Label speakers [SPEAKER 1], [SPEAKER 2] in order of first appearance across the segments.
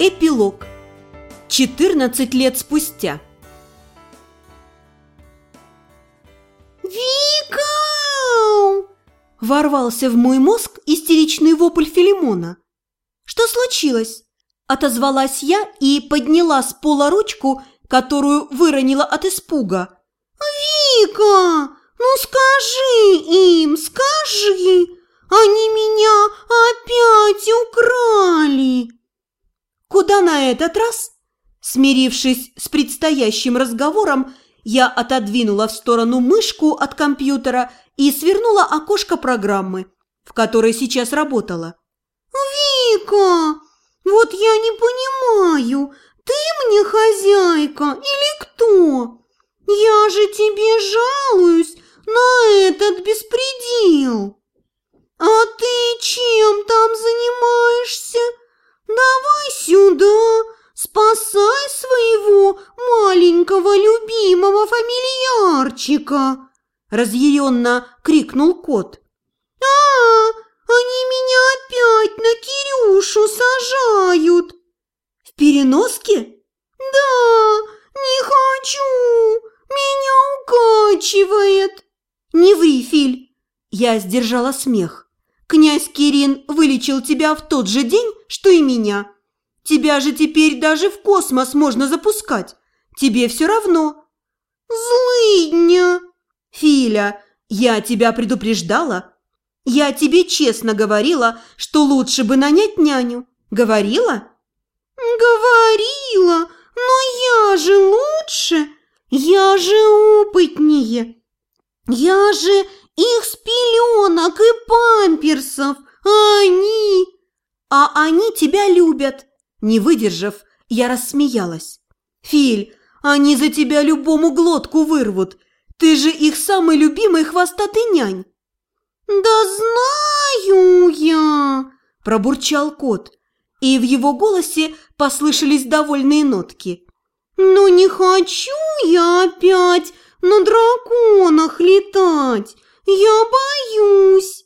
[SPEAKER 1] Эпилог. 14 лет спустя.
[SPEAKER 2] «Вика!»
[SPEAKER 1] Ворвался в мой мозг истеричный вопль Филимона. «Что случилось?» Отозвалась я и подняла с пола ручку, которую выронила от испуга.
[SPEAKER 2] «Вика, ну скажи им, скажи! Они меня опять украли!»
[SPEAKER 1] Куда на этот раз? Смирившись с предстоящим разговором, я отодвинула в сторону мышку от компьютера и свернула окошко программы, в которой сейчас работала.
[SPEAKER 2] «Вика, вот я не понимаю, ты мне хозяйка или кто? Я же тебе жалуюсь на этот беспредел. А ты чем там занимаешься? Давай сюда, спасай своего маленького любимого фамильярчика!»
[SPEAKER 1] Разъяренно крикнул кот.
[SPEAKER 2] «А, они меня опять на Кирюшу сажают!»
[SPEAKER 1] «В переноске?»
[SPEAKER 2] «Да, не хочу! Меня укачивает!»
[SPEAKER 1] «Не ври, Филь!» Я сдержала смех. «Князь Кирин вылечил тебя в тот же день, что и меня. Тебя же теперь даже в космос можно запускать. Тебе все равно».
[SPEAKER 2] «Злыдня!»
[SPEAKER 1] «Филя, я тебя предупреждала. Я тебе честно говорила, что лучше бы нанять няню. Говорила?»
[SPEAKER 2] «Говорила, но я же лучше, я же опытнее, я же их с пеленок и памперсов, а они...»
[SPEAKER 1] «А они тебя любят!» Не выдержав, я рассмеялась. «Филь, они за тебя любому глотку вырвут. Ты же их самый любимый хвостатый нянь!»
[SPEAKER 2] «Да знаю я!»
[SPEAKER 1] – пробурчал кот, и в его голосе послышались довольные нотки.
[SPEAKER 2] «Но не хочу я опять на драконах летать, я боюсь!»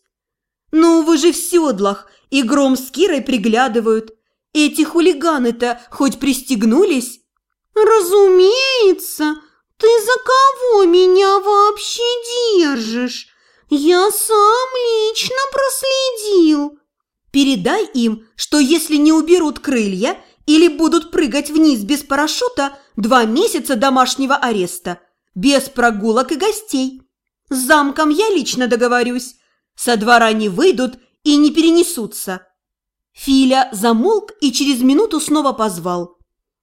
[SPEAKER 1] «Ну вы же в седлах, и Гром с Кирой приглядывают. Эти хулиганы-то хоть пристегнулись?»
[SPEAKER 2] «Разумеется! Ты за кого меня вообще держишь? Я сам лично проследил!»
[SPEAKER 1] «Передай им, что если не уберут крылья или будут прыгать вниз без парашюта, два месяца домашнего ареста, без прогулок и гостей. С замком я лично договорюсь. Со двора не выйдут и не перенесутся». Филя замолк и через минуту снова позвал.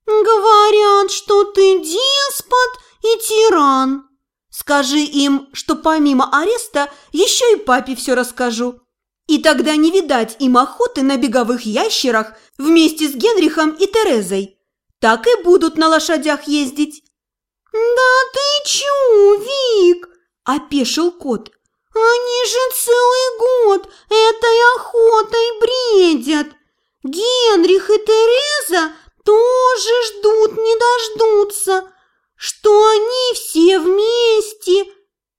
[SPEAKER 2] «Говорят, что ты деспот и тиран».
[SPEAKER 1] «Скажи им, что помимо ареста еще и папе все расскажу. И тогда не видать им охоты на беговых ящерах вместе с Генрихом и Терезой. Так и будут на лошадях ездить».
[SPEAKER 2] «Да ты чу, Вик?»
[SPEAKER 1] – опешил кот.
[SPEAKER 2] «Они же целый год этой охотой бредят! Генрих и Тереза тоже ждут не дождутся, что они все вместе.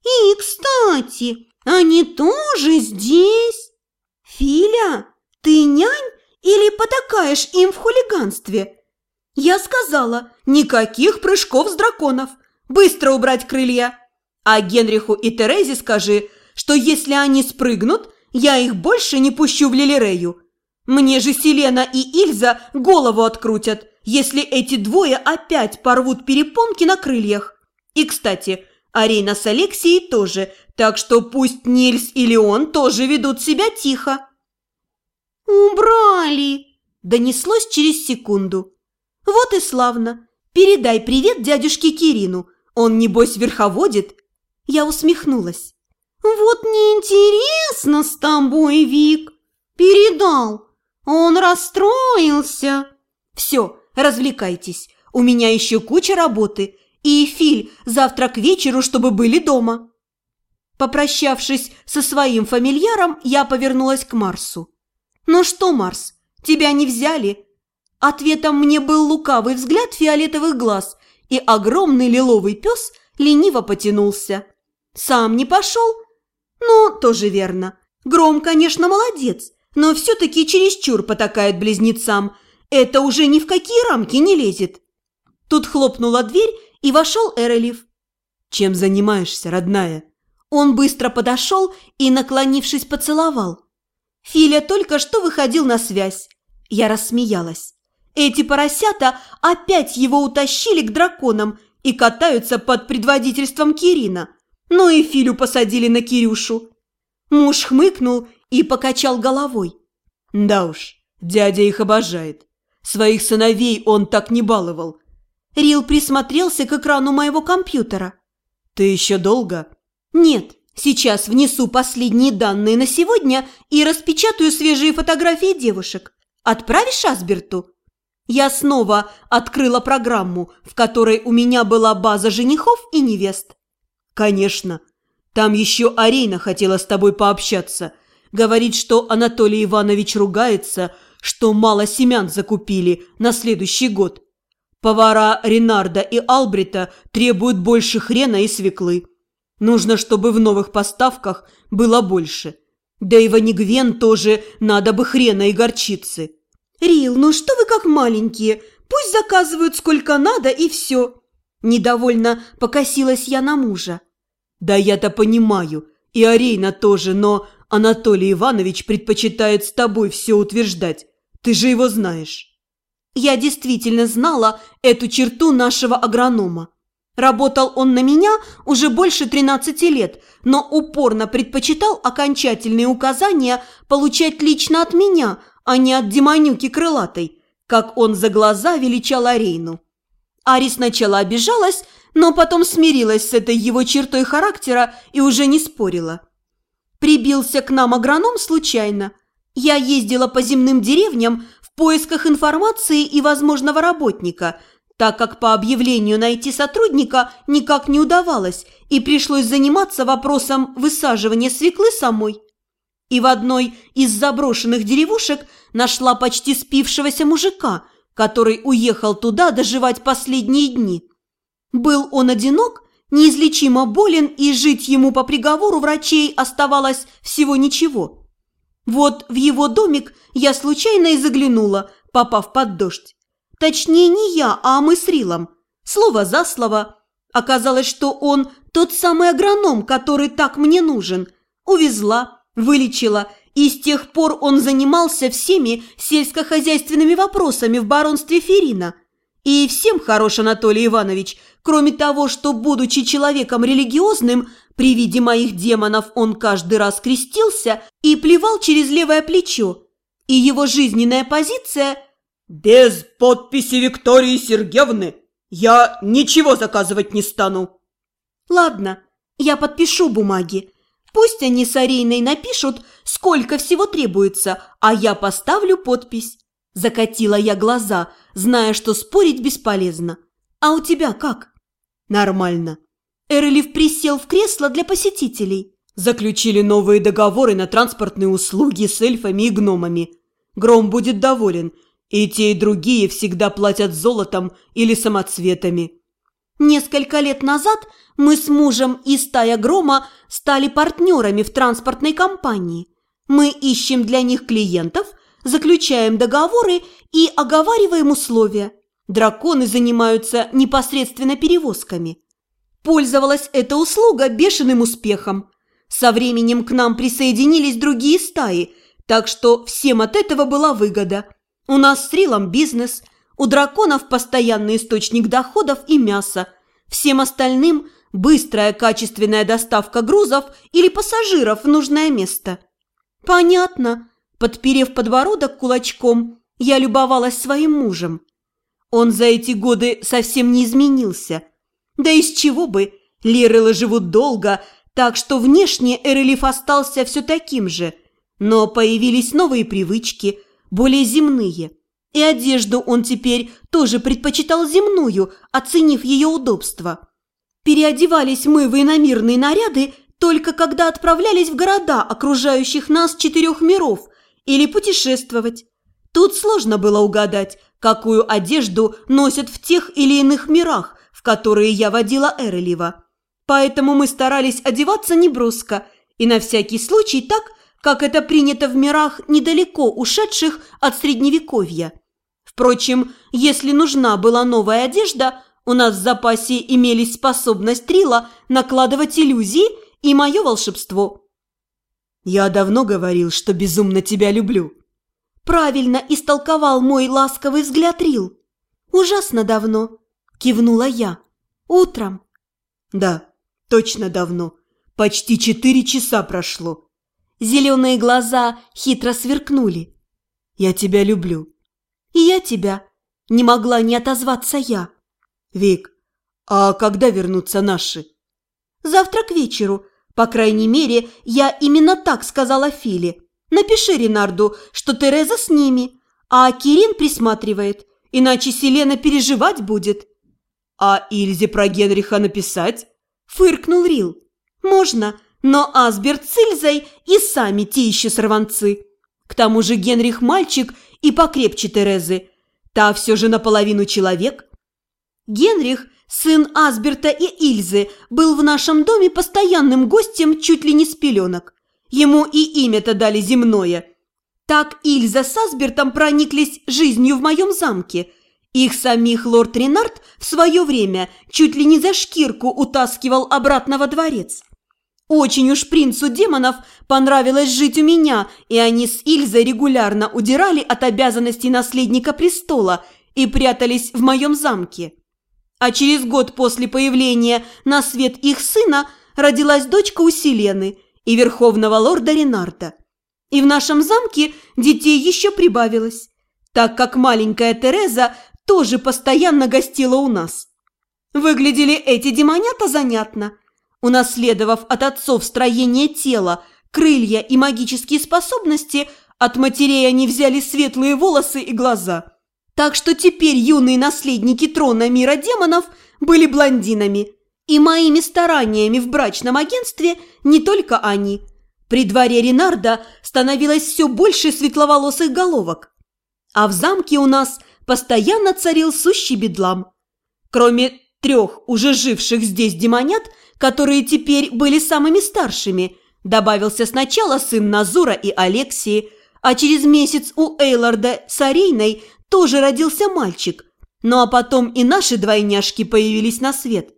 [SPEAKER 2] И, кстати, они тоже здесь!»
[SPEAKER 1] «Филя, ты нянь или потакаешь им в хулиганстве?» «Я сказала, никаких прыжков с драконов, быстро убрать крылья. А Генриху и Терезе скажи, что если они спрыгнут, я их больше не пущу в Лилирею. Мне же Селена и Ильза голову открутят, если эти двое опять порвут перепонки на крыльях. И, кстати, Арина с Алексией тоже, так что пусть Нильс и Леон тоже ведут себя тихо.
[SPEAKER 2] «Убрали!»
[SPEAKER 1] – донеслось через секунду. «Вот и славно. Передай привет дядюшке Кирину. Он, небось, верховодит?» Я усмехнулась.
[SPEAKER 2] «Вот неинтересно с тобой, Вик. Передал. Он расстроился».
[SPEAKER 1] «Все, развлекайтесь. У меня еще куча работы. И Филь завтра к вечеру, чтобы были дома». Попрощавшись со своим фамильяром, я повернулась к Марсу. «Ну что, Марс, тебя не взяли?» Ответом мне был лукавый взгляд фиолетовых глаз, и огромный лиловый пес лениво потянулся. «Сам не пошел?» «Ну, тоже верно. Гром, конечно, молодец, но все-таки чересчур потакает близнецам. Это уже ни в какие рамки не лезет. Тут хлопнула дверь, и вошел Эрелев.
[SPEAKER 3] «Чем занимаешься, родная?»
[SPEAKER 1] Он быстро подошел и, наклонившись, поцеловал. Филя только что выходил на связь. Я рассмеялась. Эти поросята опять его утащили к драконам и катаются под предводительством Кирина. Ну и Филю посадили на Кирюшу. Муж хмыкнул и покачал головой.
[SPEAKER 3] Да уж, дядя их обожает. Своих сыновей он так не баловал.
[SPEAKER 1] Рил присмотрелся к экрану моего компьютера.
[SPEAKER 3] «Ты еще долго?»
[SPEAKER 1] «Нет, сейчас внесу последние данные на сегодня и распечатаю свежие фотографии девушек. Отправишь Асберту?» Я снова открыла программу, в которой у меня была база женихов и невест.
[SPEAKER 3] «Конечно. Там еще Арина хотела с тобой пообщаться. Говорит, что Анатолий Иванович ругается, что мало семян закупили на следующий год. Повара Ренарда и Албрита требуют больше хрена и свеклы. Нужно, чтобы в новых поставках было больше. Да и Ванигвен тоже надо бы хрена и горчицы.
[SPEAKER 1] «Рил, ну что вы как маленькие? Пусть заказывают сколько надо и все!» Недовольно покосилась я на мужа.
[SPEAKER 3] «Да я-то понимаю, и Арейна тоже, но Анатолий Иванович предпочитает с тобой все утверждать. Ты же его знаешь».
[SPEAKER 1] Я действительно знала эту черту нашего агронома. Работал он на меня уже больше 13 лет, но упорно предпочитал окончательные указания получать лично от меня, а не от демонюки крылатой, как он за глаза величал Арейну. Ари сначала обижалась, но потом смирилась с этой его чертой характера и уже не спорила. Прибился к нам агроном случайно. Я ездила по земным деревням в поисках информации и возможного работника, так как по объявлению найти сотрудника никак не удавалось, и пришлось заниматься вопросом высаживания свеклы самой. И в одной из заброшенных деревушек нашла почти спившегося мужика, который уехал туда доживать последние дни. Был он одинок, неизлечимо болен, и жить ему по приговору врачей оставалось всего ничего – вот в его домик я случайно и заглянула, попав под дождь. Точнее, не я, а мы с Рилом. Слово за слово. Оказалось, что он тот самый агроном, который так мне нужен. Увезла, вылечила, и с тех пор он занимался всеми сельскохозяйственными вопросами в баронстве Ферина. И всем хорош Анатолий Иванович, кроме того, что, будучи человеком религиозным, при виде моих демонов он каждый раз крестился и плевал через левое плечо. И его жизненная позиция
[SPEAKER 3] «Без подписи Виктории Сергеевны я ничего заказывать не стану».
[SPEAKER 1] «Ладно, я подпишу бумаги. Пусть они с Арейной напишут, сколько всего требуется, а я поставлю подпись». Закатила я глаза, зная, что спорить бесполезно. «А у тебя как?»
[SPEAKER 3] «Нормально»,
[SPEAKER 1] Эрлиф присел в кресло для посетителей.
[SPEAKER 3] Заключили новые договоры на транспортные услуги с эльфами и гномами. Гром будет доволен, и те, и другие всегда платят золотом или самоцветами.
[SPEAKER 1] Несколько лет назад мы с мужем и стая Грома стали партнерами в транспортной компании. Мы ищем для них клиентов, заключаем договоры и оговариваем условия. Драконы занимаются непосредственно перевозками. Пользовалась эта услуга бешеным успехом. Со временем к нам присоединились другие стаи, так что всем от этого была выгода. У нас с Рилом бизнес, у драконов постоянный источник доходов и мяса, всем остальным быстрая качественная доставка грузов или пассажиров в нужное место. Понятно. Подперев подбородок кулачком, я любовалась своим мужем. Он за эти годы совсем не изменился – да из чего бы? Лирелы живут долго, так что внешне Эрелиф остался все таким же. Но появились новые привычки, более земные. И одежду он теперь тоже предпочитал земную, оценив ее удобство. Переодевались мы в иномирные наряды только когда отправлялись в города, окружающих нас четырех миров, или путешествовать. Тут сложно было угадать, какую одежду носят в тех или иных мирах, в которые я водила Эрелева. Поэтому мы старались одеваться неброско и на всякий случай так, как это принято в мирах недалеко ушедших от Средневековья. Впрочем, если нужна была новая одежда, у нас в запасе имелись способность Трила накладывать иллюзии и мое волшебство.
[SPEAKER 3] «Я давно говорил, что безумно тебя люблю».
[SPEAKER 1] Правильно истолковал мой ласковый взгляд Рил. «Ужасно давно», – кивнула я. «Утром».
[SPEAKER 3] «Да, точно давно. Почти четыре часа прошло».
[SPEAKER 1] Зеленые глаза хитро сверкнули.
[SPEAKER 3] «Я тебя люблю».
[SPEAKER 1] «И я тебя». Не могла не отозваться я.
[SPEAKER 3] «Вик, а когда вернутся наши?»
[SPEAKER 1] «Завтра к вечеру. По крайней мере, я именно так сказала Филе. Напиши Ренарду, что Тереза с ними, а Кирин присматривает, иначе Селена переживать будет».
[SPEAKER 3] «А Ильзе про Генриха написать?»
[SPEAKER 1] – фыркнул Рил. «Можно, но Асберт с Ильзой и сами те еще сорванцы. К тому же Генрих мальчик и покрепче Терезы. Та все же наполовину человек». Генрих, сын Асберта и Ильзы, был в нашем доме постоянным гостем чуть ли не с пеленок. Ему и имя-то дали земное. Так Ильза с Асбертом прониклись жизнью в моем замке. Их самих лорд Ренард в свое время чуть ли не за шкирку утаскивал обратно во дворец. Очень уж принцу демонов понравилось жить у меня, и они с Ильзой регулярно удирали от обязанностей наследника престола и прятались в моем замке. А через год после появления на свет их сына родилась дочка у Селены и верховного лорда Ренарда. И в нашем замке детей еще прибавилось, так как маленькая Тереза тоже постоянно гостила у нас. Выглядели эти демонята занятно. Унаследовав от отцов строение тела, крылья и магические способности, от матерей они взяли светлые волосы и глаза – так что теперь юные наследники трона мира демонов были блондинами. И моими стараниями в брачном агентстве не только они. При дворе Ренарда становилось все больше светловолосых головок. А в замке у нас постоянно царил сущий бедлам. Кроме трех уже живших здесь демонят, которые теперь были самыми старшими, добавился сначала сын Назура и Алексии, а через месяц у Эйларда с Арейной тоже родился мальчик. Ну а потом и наши двойняшки появились на свет.